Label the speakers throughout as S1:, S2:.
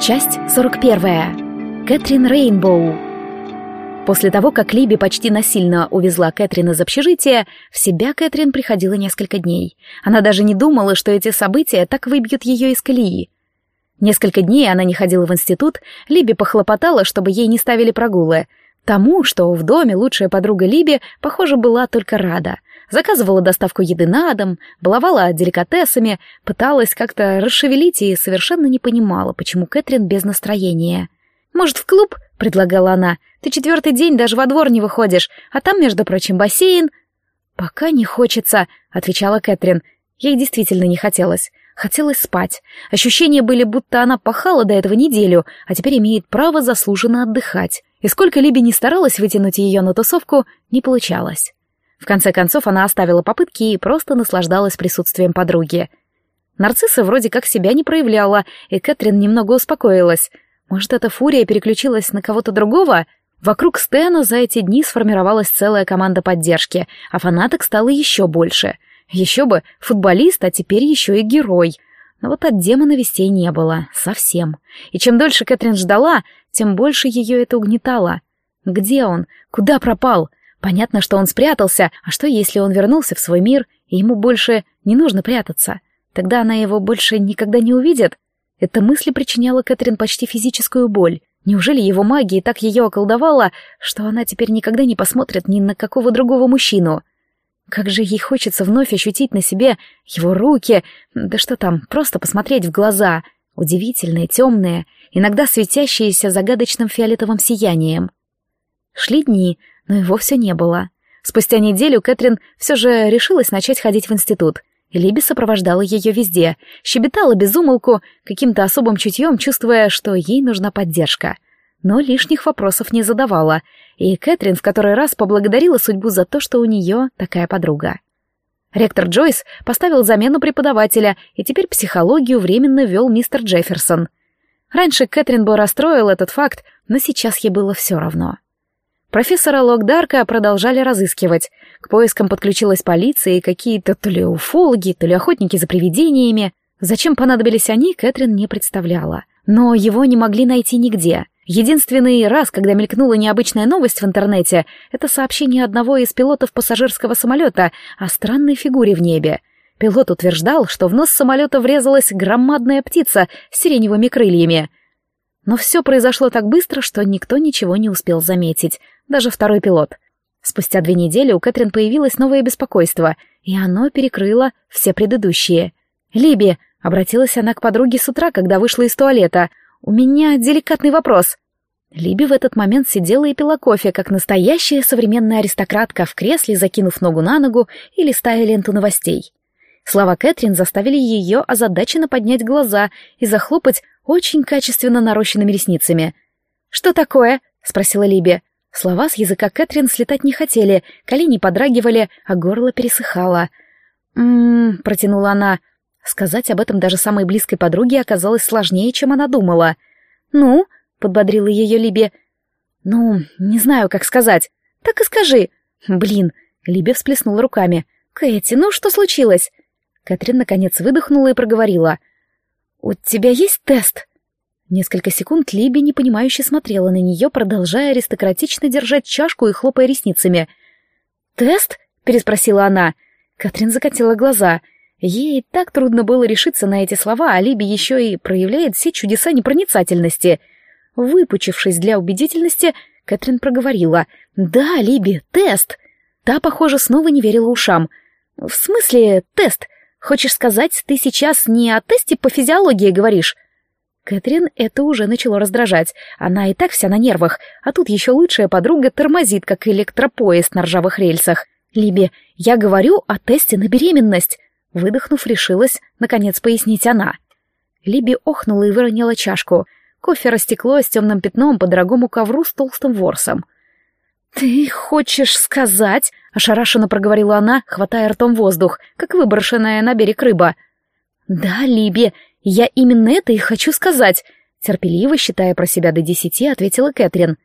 S1: Часть 41. Кэтрин Рейнбоу. После того, как Либи почти насильно увезла Кэтрин из общежития, в себя Кэтрин приходила несколько дней. Она даже не думала, что эти события так выбьют ее из колеи. Несколько дней она не ходила в институт, Либи похлопотала, чтобы ей не ставили прогулы. Тому, что в доме лучшая подруга Либи, похоже, была только рада — заказывала доставку еды на дом, баловала деликатесами, пыталась как-то расшевелить и совершенно не понимала, почему Кэтрин без настроения. «Может, в клуб?» — предлагала она. «Ты четвертый день даже во двор не выходишь, а там, между прочим, бассейн». «Пока не хочется», — отвечала Кэтрин. Ей действительно не хотелось. Хотелось спать. Ощущения были, будто она пахала до этого неделю, а теперь имеет право заслуженно отдыхать. И сколько Либи не старалась вытянуть ее на тусовку, не получалось. В конце концов, она оставила попытки и просто наслаждалась присутствием подруги. Нарцисса вроде как себя не проявляла, и Кэтрин немного успокоилась. Может, эта фурия переключилась на кого-то другого? Вокруг Стэна за эти дни сформировалась целая команда поддержки, а фанаток стало еще больше. Еще бы, футболист, а теперь еще и герой. Но вот от демона вестей не было, совсем. И чем дольше Кэтрин ждала, тем больше ее это угнетало. Где он? Куда пропал? Понятно, что он спрятался, а что если он вернулся в свой мир, и ему больше не нужно прятаться? Тогда она его больше никогда не увидит? Эта мысль причиняла Кэтрин почти физическую боль. Неужели его магия так ее околдовала, что она теперь никогда не посмотрит ни на какого другого мужчину? Как же ей хочется вновь ощутить на себе его руки, да что там, просто посмотреть в глаза, удивительные, темные, иногда светящиеся загадочным фиолетовым сиянием. Шли дни, но его все не было. Спустя неделю Кэтрин все же решилась начать ходить в институт. Либи сопровождала ее везде, щебетала без умолку, каким-то особым чутьем, чувствуя, что ей нужна поддержка. Но лишних вопросов не задавала, и Кэтрин в который раз поблагодарила судьбу за то, что у нее такая подруга. Ректор Джойс поставил замену преподавателя, и теперь психологию временно вел мистер Джефферсон. Раньше Кэтрин бы расстроил этот факт, но сейчас ей было все равно. Профессора Локдарка продолжали разыскивать. К поискам подключилась полиция и какие-то то ли уфологи, то ли охотники за привидениями. Зачем понадобились они, Кэтрин не представляла. Но его не могли найти нигде. Единственный раз, когда мелькнула необычная новость в интернете, это сообщение одного из пилотов пассажирского самолета о странной фигуре в небе. Пилот утверждал, что в нос самолета врезалась громадная птица с сиреневыми крыльями. Но все произошло так быстро, что никто ничего не успел заметить даже второй пилот. Спустя две недели у Кэтрин появилось новое беспокойство, и оно перекрыло все предыдущие. «Либи», — обратилась она к подруге с утра, когда вышла из туалета, — «у меня деликатный вопрос». Либи в этот момент сидела и пила кофе, как настоящая современная аристократка в кресле, закинув ногу на ногу и листая ленту новостей. Слова Кэтрин заставили ее озадаченно поднять глаза и захлопать очень качественно нарощенными ресницами. «Что такое?» — спросила Либи. Слова с языка Кэтрин слетать не хотели, колени подрагивали, а горло пересыхало. «М-м-м», протянула она. Сказать об этом даже самой близкой подруге оказалось сложнее, чем она думала. «Ну?» — подбодрила ее Либи. «Ну, не знаю, как сказать. Так и скажи». «Блин», — Либи всплеснула руками. «Кэти, ну что случилось?» Кэтрин наконец выдохнула и проговорила. «У тебя есть тест?» Несколько секунд Либи непонимающе смотрела на нее, продолжая аристократично держать чашку и хлопая ресницами. «Тест?» — переспросила она. Катрин закатила глаза. Ей так трудно было решиться на эти слова, а Либи еще и проявляет все чудеса непроницательности. Выпучившись для убедительности, Кэтрин проговорила. «Да, Либи, тест!» Та, похоже, снова не верила ушам. «В смысле тест? Хочешь сказать, ты сейчас не о тесте по физиологии говоришь?» Кэтрин это уже начало раздражать. Она и так вся на нервах, а тут еще лучшая подруга тормозит, как электропоезд на ржавых рельсах. «Либи, я говорю о тесте на беременность!» Выдохнув, решилась, наконец, пояснить она. Либи охнула и выронила чашку. Кофе растеклось темным пятном по дорогому ковру с толстым ворсом. «Ты хочешь сказать?» — ошарашенно проговорила она, хватая ртом воздух, как выброшенная на берег рыба. «Да, Либи, «Я именно это и хочу сказать», — терпеливо, считая про себя до десяти, ответила Кэтрин.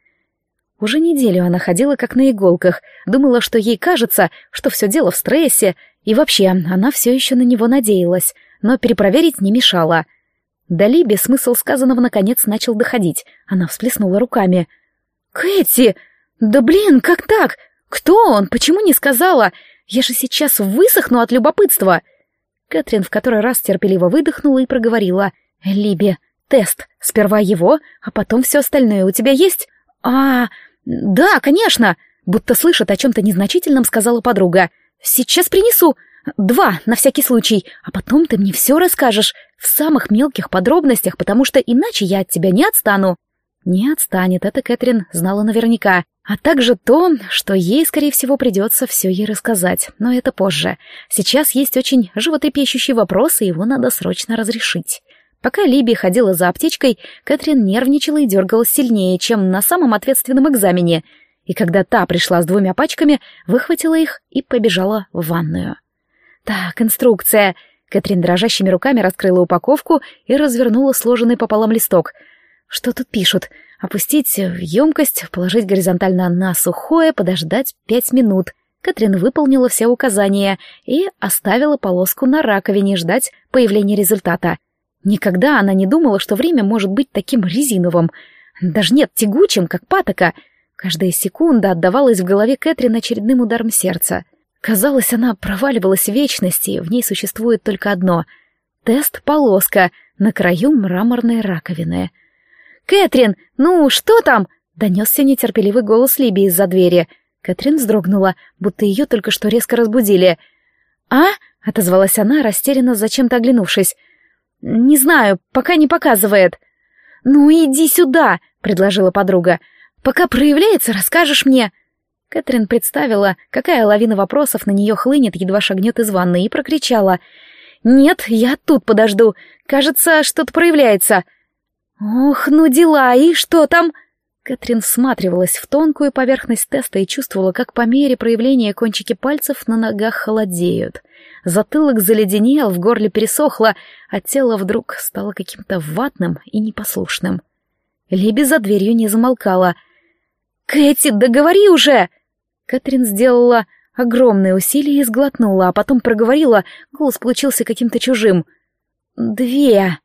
S1: Уже неделю она ходила как на иголках, думала, что ей кажется, что все дело в стрессе, и вообще она все еще на него надеялась, но перепроверить не мешала. До смысл сказанного наконец начал доходить. Она всплеснула руками. «Кэти! Да блин, как так? Кто он? Почему не сказала? Я же сейчас высохну от любопытства!» Кэтрин в который раз терпеливо выдохнула и проговорила. «Либи, тест. Сперва его, а потом все остальное у тебя есть?» «А, да, конечно!» Будто слышит о чем-то незначительном, сказала подруга. «Сейчас принесу. Два, на всякий случай. А потом ты мне все расскажешь. В самых мелких подробностях, потому что иначе я от тебя не отстану». Не отстанет, это Кэтрин знала наверняка. А также то, что ей, скорее всего, придется все ей рассказать. Но это позже. Сейчас есть очень животрепещущий вопрос, и его надо срочно разрешить. Пока Либи ходила за аптечкой, Кэтрин нервничала и дергалась сильнее, чем на самом ответственном экзамене. И когда та пришла с двумя пачками, выхватила их и побежала в ванную. «Так, инструкция». Кэтрин дрожащими руками раскрыла упаковку и развернула сложенный пополам листок. «Что тут пишут? Опустить в емкость, положить горизонтально на сухое, подождать пять минут». Кэтрин выполнила все указания и оставила полоску на раковине ждать появления результата. Никогда она не думала, что время может быть таким резиновым. Даже нет, тягучим, как патока. Каждая секунда отдавалась в голове Кэтрин очередным ударом сердца. Казалось, она проваливалась в вечности, в ней существует только одно — тест-полоска на краю мраморной раковины. «Кэтрин, ну что там?» — донесся нетерпеливый голос Либи из-за двери. Кэтрин вздрогнула, будто ее только что резко разбудили. «А?» — отозвалась она, растерянно зачем-то оглянувшись. «Не знаю, пока не показывает». «Ну иди сюда», — предложила подруга. «Пока проявляется, расскажешь мне». Кэтрин представила, какая лавина вопросов на нее хлынет, едва шагнет из ванны, и прокричала. «Нет, я тут подожду. Кажется, что-то проявляется». «Ох, ну дела, и что там?» Кэтрин всматривалась в тонкую поверхность теста и чувствовала, как по мере проявления кончики пальцев на ногах холодеют. Затылок заледенел, в горле пересохло, а тело вдруг стало каким-то ватным и непослушным. Либи за дверью не замолкала. «Кэти, договори уже!» Кэтрин сделала огромное усилие и сглотнула, а потом проговорила, голос получился каким-то чужим. «Две!»